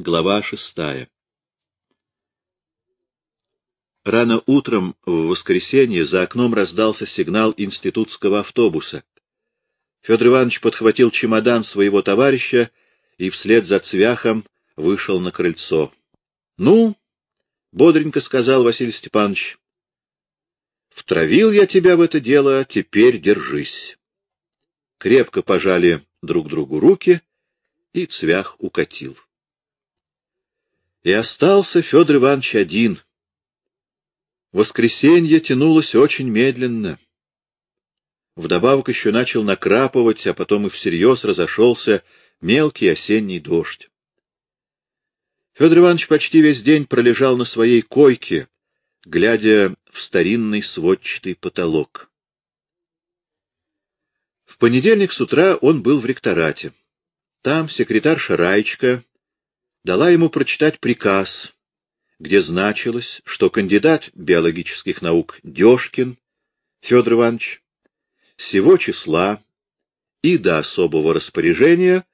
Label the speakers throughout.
Speaker 1: Глава шестая Рано утром в воскресенье за окном раздался сигнал институтского автобуса. Федор Иванович подхватил чемодан своего товарища и вслед за цвяхом вышел на крыльцо. — Ну, — бодренько сказал Василий Степанович, — втравил я тебя в это дело, теперь держись. Крепко пожали друг другу руки, и цвях укатил. И остался Федор Иванович один. Воскресенье тянулось очень медленно. Вдобавок еще начал накрапывать, а потом и всерьез разошелся мелкий осенний дождь. Федор Иванович почти весь день пролежал на своей койке, глядя в старинный сводчатый потолок. В понедельник с утра он был в ректорате. Там секретарша Раечка дала ему прочитать приказ, где значилось, что кандидат биологических наук Дёшкин Федор Иванович сего числа и до особого распоряжения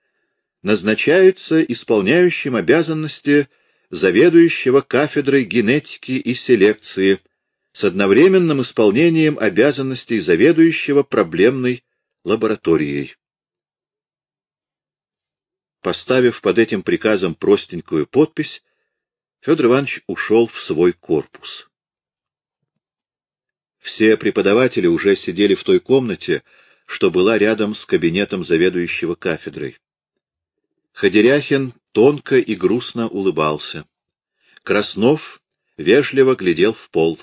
Speaker 1: назначается исполняющим обязанности заведующего кафедрой генетики и селекции с одновременным исполнением обязанностей заведующего проблемной лабораторией. Поставив под этим приказом простенькую подпись, Федор Иванович ушел в свой корпус. Все преподаватели уже сидели в той комнате, что была рядом с кабинетом заведующего кафедрой. Ходеряхин тонко и грустно улыбался. Краснов вежливо глядел в пол.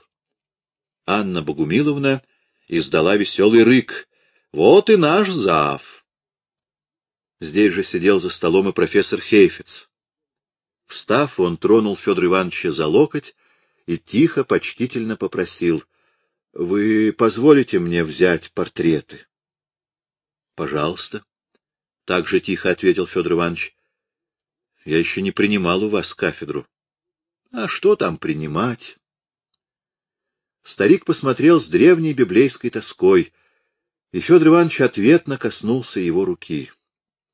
Speaker 1: Анна Богумиловна издала веселый рык. «Вот и наш зав!» Здесь же сидел за столом и профессор Хейфиц. Встав, он тронул Федора Ивановича за локоть и тихо, почтительно попросил. — Вы позволите мне взять портреты? — Пожалуйста. Так же тихо ответил Федор Иванович. — Я еще не принимал у вас кафедру. — А что там принимать? Старик посмотрел с древней библейской тоской, и Федор Иванович ответно коснулся его руки. —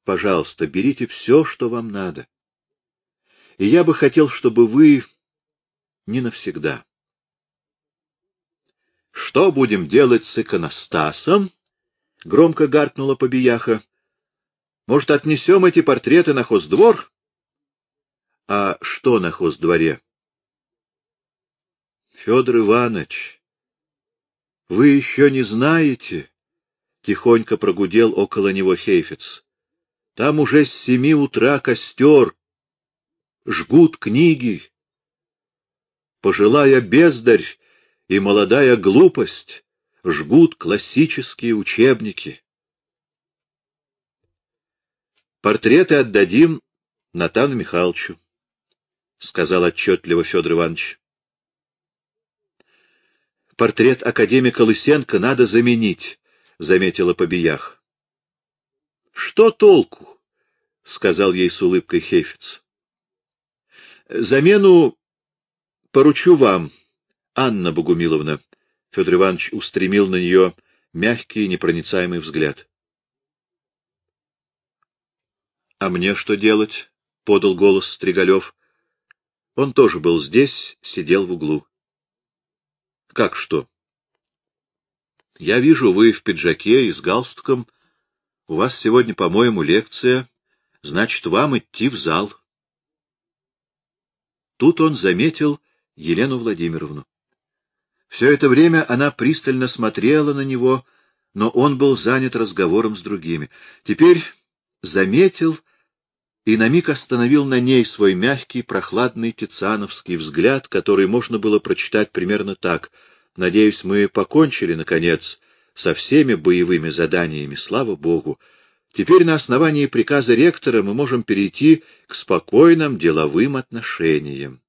Speaker 1: Пожалуйста, берите все, что вам надо. И я бы хотел, чтобы вы не навсегда. — Что будем делать с иконостасом? — громко гаркнула Побияха. — Может, отнесем эти портреты на хоздвор? — А что на хоздворе? — Федор Иванович, вы еще не знаете? — тихонько прогудел около него Хейфец. Там уже с семи утра костер, жгут книги. Пожилая бездарь и молодая глупость жгут классические учебники. Портреты отдадим Натану Михайловичу, — сказал отчетливо Федор Иванович. Портрет академика Лысенко надо заменить, — заметила Побиях. Что толку? — сказал ей с улыбкой Хефиц. — Замену поручу вам, Анна Богумиловна. Федор Иванович устремил на нее мягкий непроницаемый взгляд. — А мне что делать? — подал голос Стригалев. Он тоже был здесь, сидел в углу. — Как что? — Я вижу, вы в пиджаке и с галстуком — у вас сегодня, по-моему, лекция, значит, вам идти в зал. Тут он заметил Елену Владимировну. Все это время она пристально смотрела на него, но он был занят разговором с другими. Теперь заметил и на миг остановил на ней свой мягкий, прохладный тициановский взгляд, который можно было прочитать примерно так. «Надеюсь, мы покончили, наконец, со всеми боевыми заданиями, слава Богу. Теперь на основании приказа ректора мы можем перейти к спокойным деловым отношениям.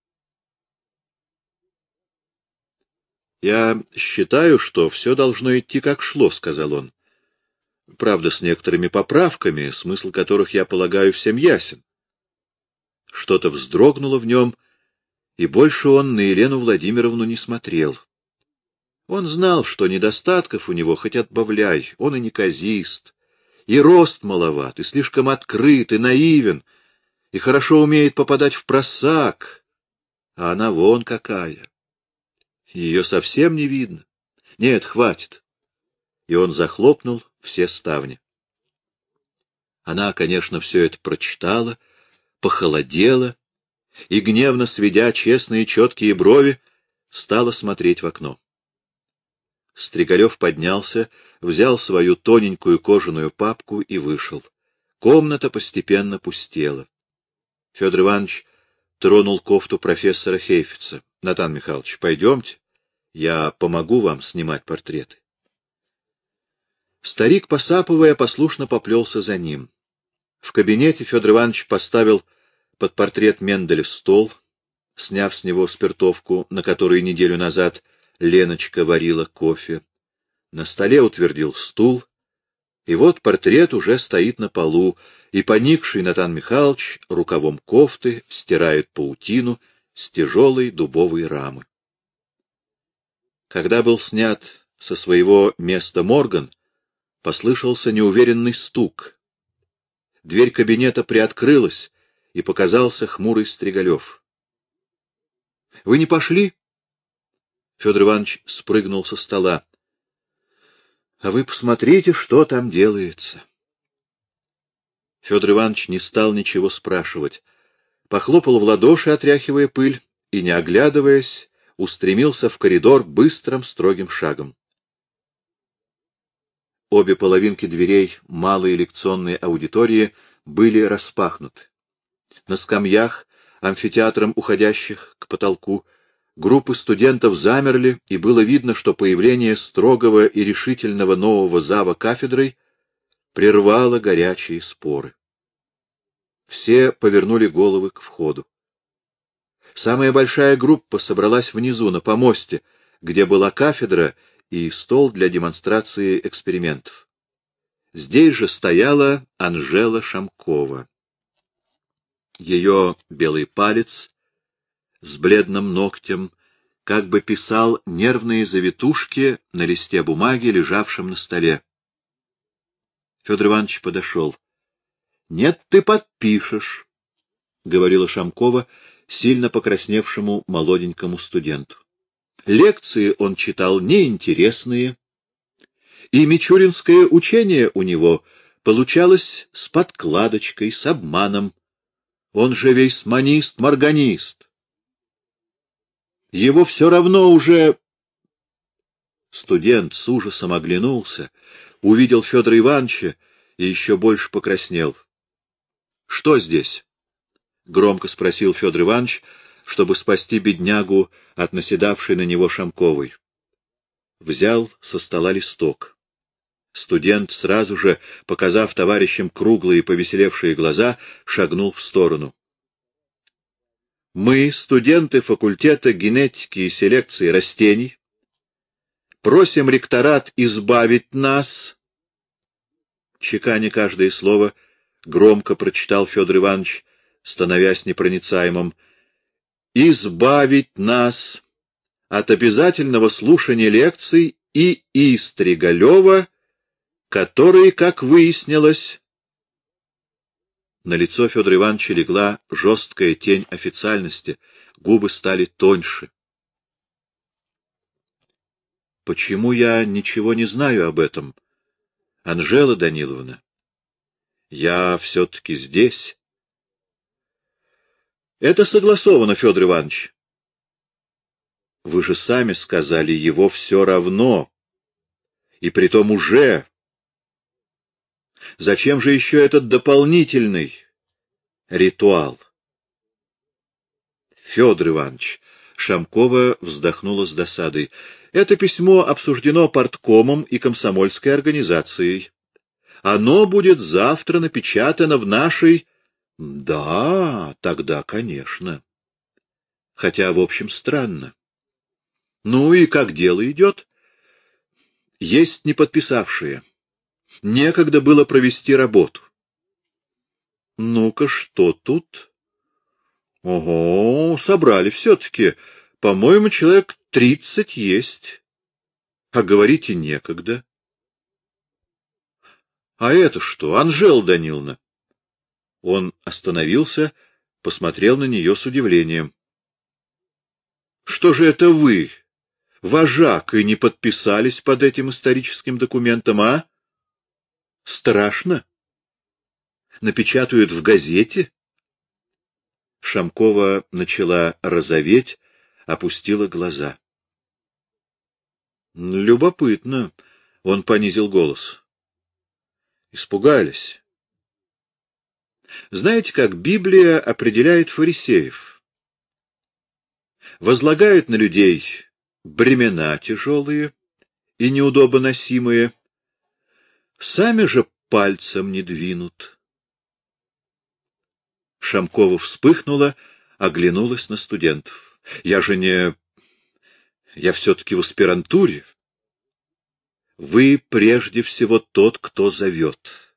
Speaker 1: «Я считаю, что все должно идти как шло», — сказал он. «Правда, с некоторыми поправками, смысл которых, я полагаю, всем ясен». Что-то вздрогнуло в нем, и больше он на Елену Владимировну не смотрел. Он знал, что недостатков у него хоть отбавляй, он и неказист, и рост маловат, и слишком открыт, и наивен, и хорошо умеет попадать в просак, а она вон какая. Ее совсем не видно. Нет, хватит. И он захлопнул все ставни. Она, конечно, все это прочитала, похолодела и, гневно сведя честные четкие брови, стала смотреть в окно. Стригалев поднялся, взял свою тоненькую кожаную папку и вышел. Комната постепенно пустела. Федор Иванович тронул кофту профессора Хейфица. — Натан Михайлович, пойдемте, я помогу вам снимать портреты. Старик, посапывая, послушно поплелся за ним. В кабинете Федор Иванович поставил под портрет Менделя стол, сняв с него спиртовку, на которой неделю назад Леночка варила кофе. На столе утвердил стул, и вот портрет уже стоит на полу, и поникший Натан Михайлович рукавом кофты стирает паутину с тяжелой дубовой рамы. Когда был снят со своего места Морган, послышался неуверенный стук. Дверь кабинета приоткрылась, и показался хмурый Стригалев. — Вы не пошли? Федор Иванович спрыгнул со стола. — А вы посмотрите, что там делается. Федор Иванович не стал ничего спрашивать. Похлопал в ладоши, отряхивая пыль, и, не оглядываясь, устремился в коридор быстрым строгим шагом. Обе половинки дверей малой лекционной аудитории были распахнуты. На скамьях, амфитеатром уходящих к потолку, группы студентов замерли, и было видно, что появление строгого и решительного нового зава кафедрой прервало горячие споры. Все повернули головы к входу. Самая большая группа собралась внизу, на помосте, где была кафедра и стол для демонстрации экспериментов. Здесь же стояла Анжела Шамкова. Ее белый палец с бледным ногтем как бы писал нервные завитушки на листе бумаги, лежавшем на столе. Федор Иванович подошел. — Нет, ты подпишешь, — говорила Шамкова сильно покрасневшему молоденькому студенту. Лекции он читал неинтересные, и мичуринское учение у него получалось с подкладочкой, с обманом. Он же весь манист-морганист. Его все равно уже... Студент с ужасом оглянулся, увидел Федора Ивановича и еще больше покраснел. — Что здесь? — громко спросил Федор Иванович, чтобы спасти беднягу от наседавшей на него Шамковой. Взял со стола листок. Студент, сразу же, показав товарищам круглые повеселевшие глаза, шагнул в сторону. Мы, студенты факультета генетики и селекции растений, просим ректорат избавить нас, чеканя каждое слово, громко прочитал Федор Иванович, становясь непроницаемым, избавить нас от обязательного слушания лекций и Истригалева, которые, как выяснилось, на лицо Федора Ивановича легла жесткая тень официальности, губы стали тоньше. Почему я ничего не знаю об этом, Анжела Даниловна? Я все-таки здесь. Это согласовано, Федор Иванович. Вы же сами сказали, его все равно. И притом уже. Зачем же еще этот дополнительный ритуал? Федор Иванович, Шамкова вздохнула с досадой. Это письмо обсуждено парткомом и комсомольской организацией. Оно будет завтра напечатано в нашей да, тогда, конечно. Хотя, в общем, странно. Ну и как дело идет? Есть не подписавшие. Некогда было провести работу. Ну-ка, что тут? Ого, собрали все-таки. По-моему, человек тридцать есть. А говорите некогда. А это что, Анжела Даниловна? Он остановился, посмотрел на нее с удивлением. — Что же это вы, вожак, и не подписались под этим историческим документом, а? Страшно? Напечатают в газете? Шамкова начала розоветь, опустила глаза. Любопытно, он понизил голос. Испугались. Знаете, как Библия определяет фарисеев? Возлагают на людей бремена тяжелые и неудобоносимые, сами же пальцем не двинут. Шамкова вспыхнула, оглянулась на студентов. — Я же не... Я все-таки в аспирантуре. Вы прежде всего тот, кто зовет.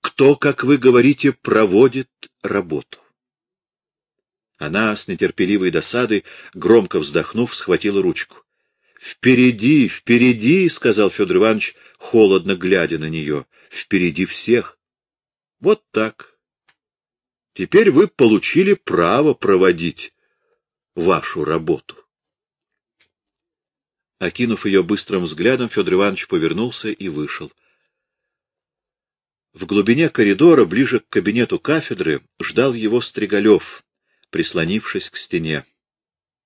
Speaker 1: Кто, как вы говорите, проводит работу. Она с нетерпеливой досадой, громко вздохнув, схватила ручку. — Впереди, впереди, — сказал Федор Иванович, холодно глядя на нее, — впереди всех. Вот так. Теперь вы получили право проводить вашу работу. Окинув ее быстрым взглядом, Федор Иванович повернулся и вышел. В глубине коридора, ближе к кабинету кафедры, ждал его Стригалев, прислонившись к стене.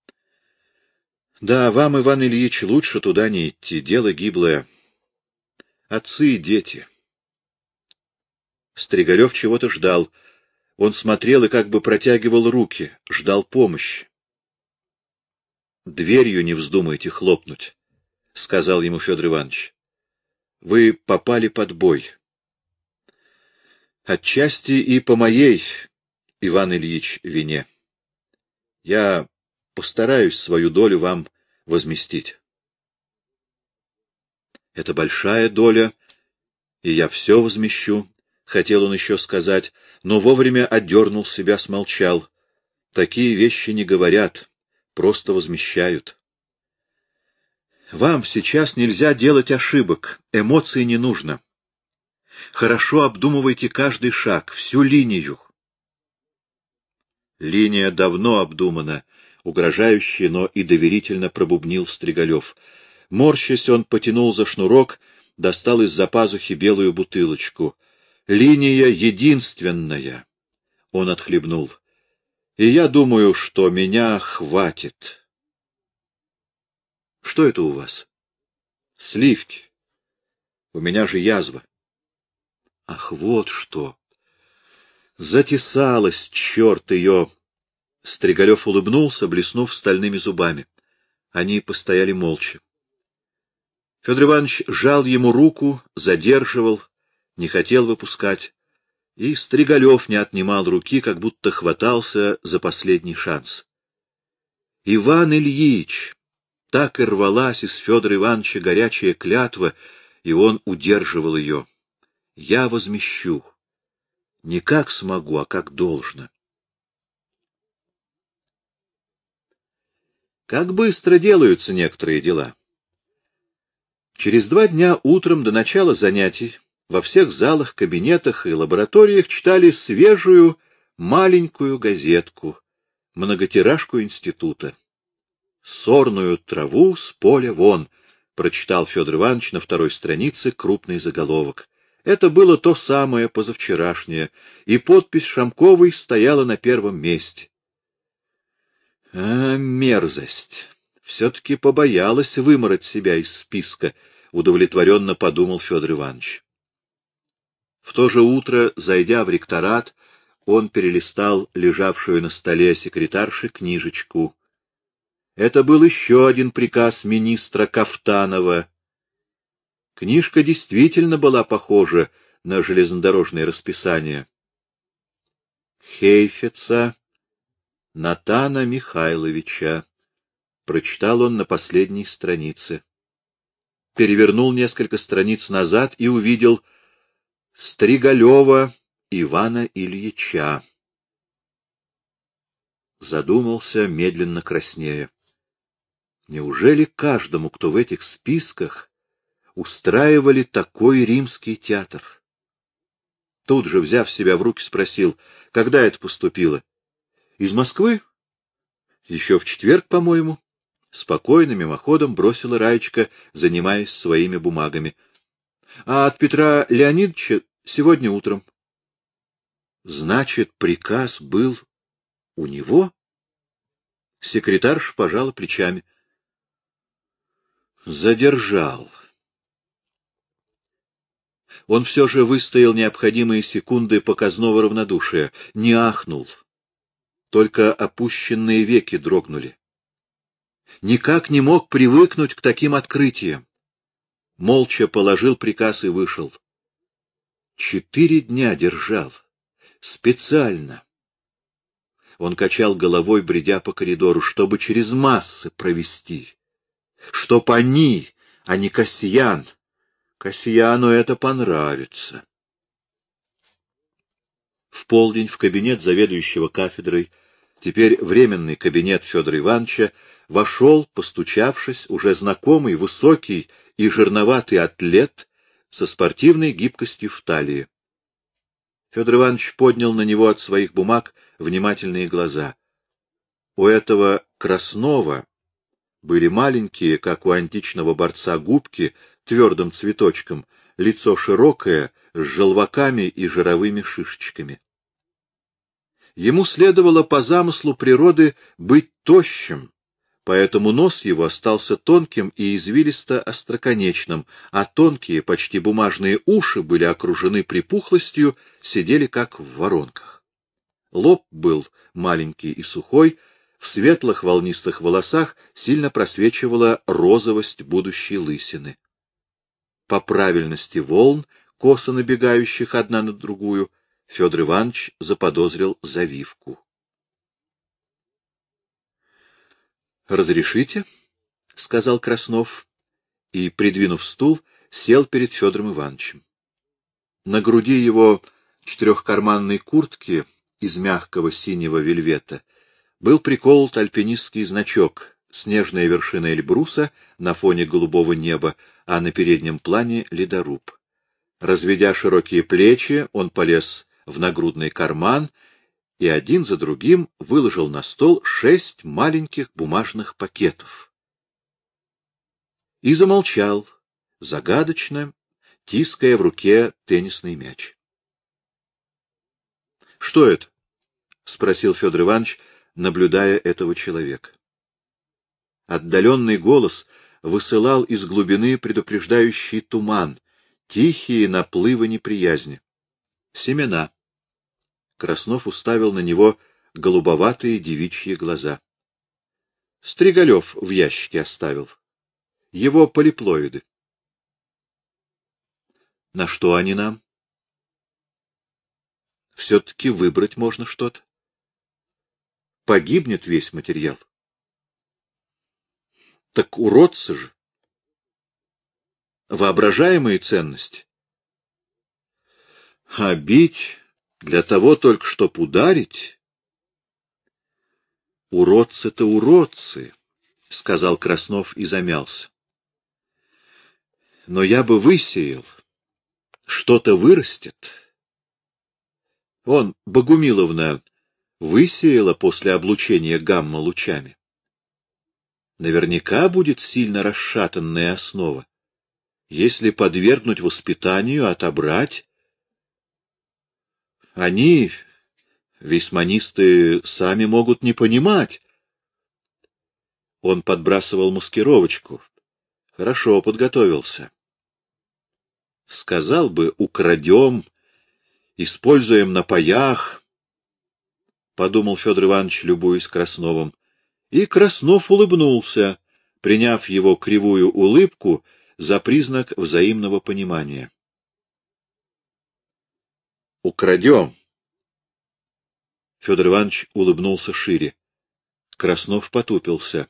Speaker 1: — Да, вам, Иван Ильич, лучше туда не идти, дело гиблое. Отцы и дети. Стригалев чего-то ждал. Он смотрел и как бы протягивал руки, ждал помощи. — Дверью не вздумайте хлопнуть, — сказал ему Федор Иванович. — Вы попали под бой. Отчасти и по моей, Иван Ильич, вине. Я постараюсь свою долю вам возместить. Это большая доля, и я все возмещу, — хотел он еще сказать, но вовремя отдернул себя, смолчал. Такие вещи не говорят, просто возмещают. Вам сейчас нельзя делать ошибок, эмоций не нужно. Хорошо обдумывайте каждый шаг, всю линию. Линия давно обдумана, угрожающе, но и доверительно пробубнил Стригалев. Морщась, он потянул за шнурок, достал из-за пазухи белую бутылочку. Линия единственная. Он отхлебнул. И я думаю, что меня хватит. Что это у вас? Сливки. У меня же язва. Ах, вот что! Затесалась, черт ее! Стригалев улыбнулся, блеснув стальными зубами. Они постояли молча. Федор Иванович жал ему руку, задерживал, не хотел выпускать, и Стригалев не отнимал руки, как будто хватался за последний шанс. Иван Ильич! Так и рвалась из Федора Ивановича горячая клятва, и он удерживал ее. Я возмещу. Не как смогу, а как должно. Как быстро делаются некоторые дела. Через два дня утром до начала занятий во всех залах, кабинетах и лабораториях читали свежую маленькую газетку, многотиражку института. «Сорную траву с поля вон», — прочитал Федор Иванович на второй странице крупный заголовок. Это было то самое позавчерашнее, и подпись Шамковой стояла на первом месте. А, мерзость! Все-таки побоялась вымороть себя из списка, — удовлетворенно подумал Федор Иванович. В то же утро, зайдя в ректорат, он перелистал лежавшую на столе секретарши книжечку. Это был еще один приказ министра Кафтанова Книжка действительно была похожа на железнодорожное расписание. Хейфеца Натана Михайловича. Прочитал он на последней странице. Перевернул несколько страниц назад и увидел Стригалева Ивана Ильича. Задумался, медленно краснея. Неужели каждому, кто в этих списках, устраивали такой римский театр. Тут же, взяв себя в руки, спросил, когда это поступило? — Из Москвы? — Еще в четверг, по-моему. Спокойно, мимоходом бросила Раечка, занимаясь своими бумагами. — А от Петра Леонидовича сегодня утром. — Значит, приказ был у него? Секретарш пожала плечами. — Задержал. Он все же выстоял необходимые секунды показного равнодушия, не ахнул. Только опущенные веки дрогнули. Никак не мог привыкнуть к таким открытиям. Молча положил приказ и вышел. Четыре дня держал. Специально. Он качал головой, бредя по коридору, чтобы через массы провести. Чтоб они, а не Кассиян, Касьяну это понравится. В полдень в кабинет заведующего кафедрой, теперь временный кабинет Федора Ивановича, вошел, постучавшись, уже знакомый, высокий и жирноватый атлет со спортивной гибкостью в талии. Федор Иванович поднял на него от своих бумаг внимательные глаза. У этого Краснова были маленькие, как у античного борца, губки твердым цветочком, лицо широкое, с желваками и жировыми шишечками. Ему следовало по замыслу природы быть тощим, поэтому нос его остался тонким и извилисто-остроконечным, а тонкие, почти бумажные уши были окружены припухлостью, сидели как в воронках. Лоб был маленький и сухой, в светлых волнистых волосах сильно просвечивала розовость будущей лысины по правильности волн, косо набегающих одна на другую, Федор Иванович заподозрил завивку. «Разрешите?» — сказал Краснов и, придвинув стул, сел перед Федором Ивановичем. На груди его четырехкарманной куртки из мягкого синего вельвета был приколот альпинистский значок снежная вершина Эльбруса на фоне голубого неба, а на переднем плане — ледоруб. Разведя широкие плечи, он полез в нагрудный карман и один за другим выложил на стол шесть маленьких бумажных пакетов. И замолчал, загадочно, тиская в руке теннисный мяч. — Что это? — спросил Федор Иванович, наблюдая этого человека. Отдаленный голос высылал из глубины предупреждающий туман, тихие наплывы неприязни. Семена. Краснов уставил на него голубоватые девичьи глаза. Стригалев в ящике оставил. Его полиплоиды. На что они нам? Все-таки выбрать можно что-то. Погибнет весь материал. Так уродцы же. Воображаемые ценности. А бить для того только, чтоб ударить? Уродцы-то уродцы, — сказал Краснов и замялся. Но я бы высеял. Что-то вырастет. Он, Богумиловна, высеяла после облучения гамма-лучами наверняка будет сильно расшатанная основа. Если подвергнуть воспитанию, отобрать... Они, весьманисты, сами могут не понимать. Он подбрасывал маскировочку. Хорошо подготовился. Сказал бы, украдем, используем на паях, — подумал Федор Иванович, любуясь Красновым. И Краснов улыбнулся, приняв его кривую улыбку за признак взаимного понимания. «Украдем!» Федор Иванович улыбнулся шире. Краснов потупился.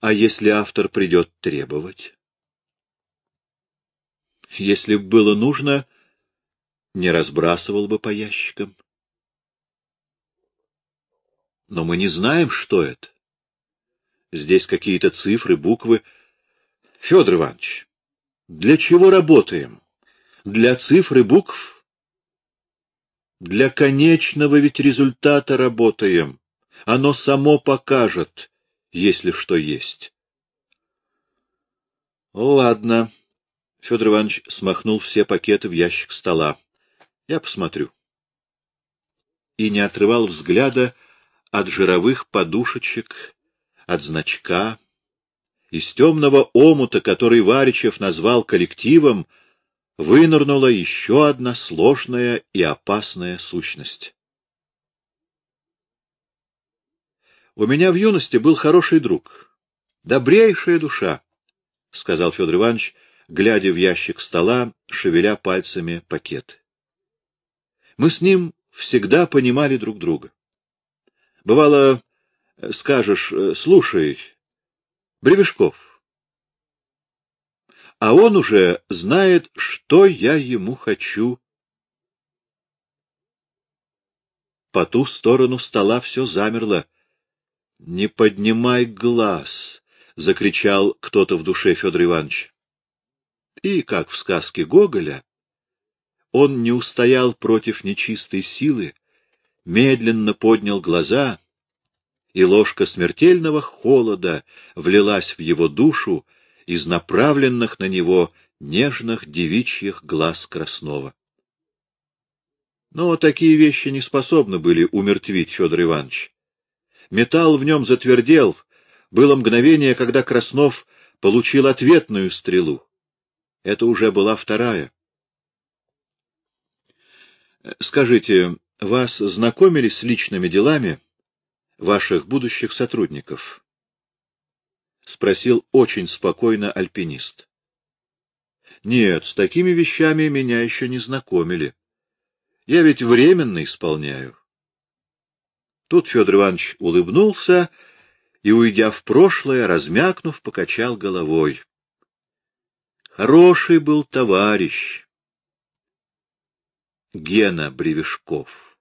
Speaker 1: «А если автор придет требовать?» «Если б было нужно, не разбрасывал бы по ящикам». Но мы не знаем, что это. Здесь какие-то цифры, буквы. Федор Иванович, для чего работаем? Для цифр и букв? Для конечного ведь результата работаем. Оно само покажет, если что есть. Ладно. Федор Иванович смахнул все пакеты в ящик стола. Я посмотрю. И не отрывал взгляда от жировых подушечек, от значка. Из темного омута, который Варичев назвал коллективом, вынырнула еще одна сложная и опасная сущность. У меня в юности был хороший друг, добрейшая душа, — сказал Федор Иванович, глядя в ящик стола, шевеля пальцами пакет. Мы с ним всегда понимали друг друга. Бывало, скажешь, слушай, Бревешков, а он уже знает, что я ему хочу. По ту сторону стола все замерло. — Не поднимай глаз! — закричал кто-то в душе Федор Иванович. И, как в сказке Гоголя, он не устоял против нечистой силы, медленно поднял глаза, и ложка смертельного холода влилась в его душу из направленных на него нежных девичьих глаз Краснова. Но такие вещи не способны были умертвить Федор Иванович. Металл в нем затвердел. Было мгновение, когда Краснов получил ответную стрелу. Это уже была вторая. Скажите, вас знакомили с личными делами ваших будущих сотрудников? Спросил очень спокойно альпинист. Нет, с такими вещами меня еще не знакомили. Я ведь временно исполняю. Тут Федор Иванович улыбнулся и, уйдя в прошлое, размякнув, покачал головой. Хороший был товарищ. Гена Бревешков.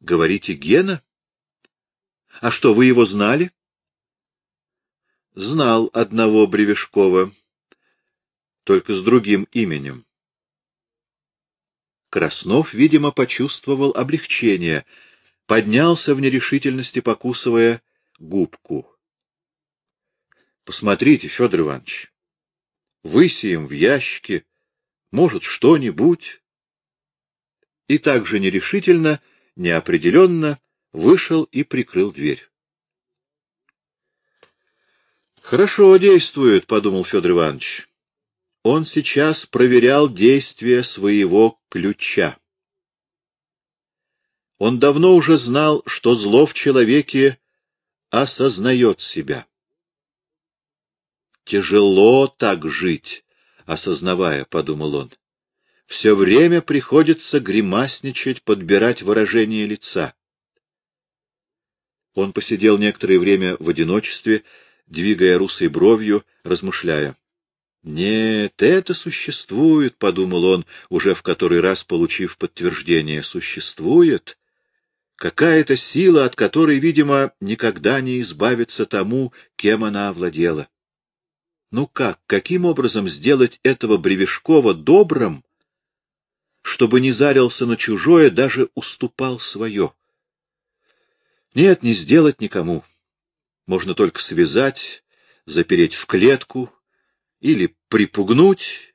Speaker 1: Говорите, Гена? А что, вы его знали? Знал одного Бревешкова, только с другим именем. Краснов, видимо, почувствовал облегчение, поднялся в нерешительности, покусывая губку. — Посмотрите, Федор Иванович, высеем в ящике, может, что-нибудь. И так же нерешительно, неопределенно вышел и прикрыл дверь. Хорошо действует, подумал Федор Иванович он сейчас проверял действие своего ключа. Он давно уже знал, что зло в человеке осознает себя. Тяжело так жить, осознавая, — подумал он. Все время приходится гримасничать, подбирать выражение лица. Он посидел некоторое время в одиночестве, двигая русой бровью, размышляя. Нет, это существует, — подумал он, уже в который раз получив подтверждение. Существует какая-то сила, от которой, видимо, никогда не избавиться тому, кем она овладела. Ну как, каким образом сделать этого Бревешкова добрым, чтобы не зарился на чужое, даже уступал свое? Нет, не сделать никому. Можно только связать, запереть в клетку, или припугнуть,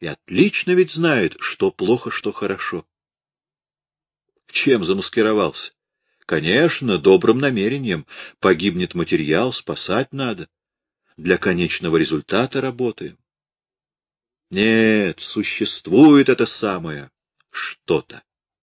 Speaker 1: и отлично ведь знает, что плохо, что хорошо. Чем замаскировался? Конечно, добрым намерением. Погибнет материал, спасать надо. Для конечного результата работаем. Нет, существует это самое что-то.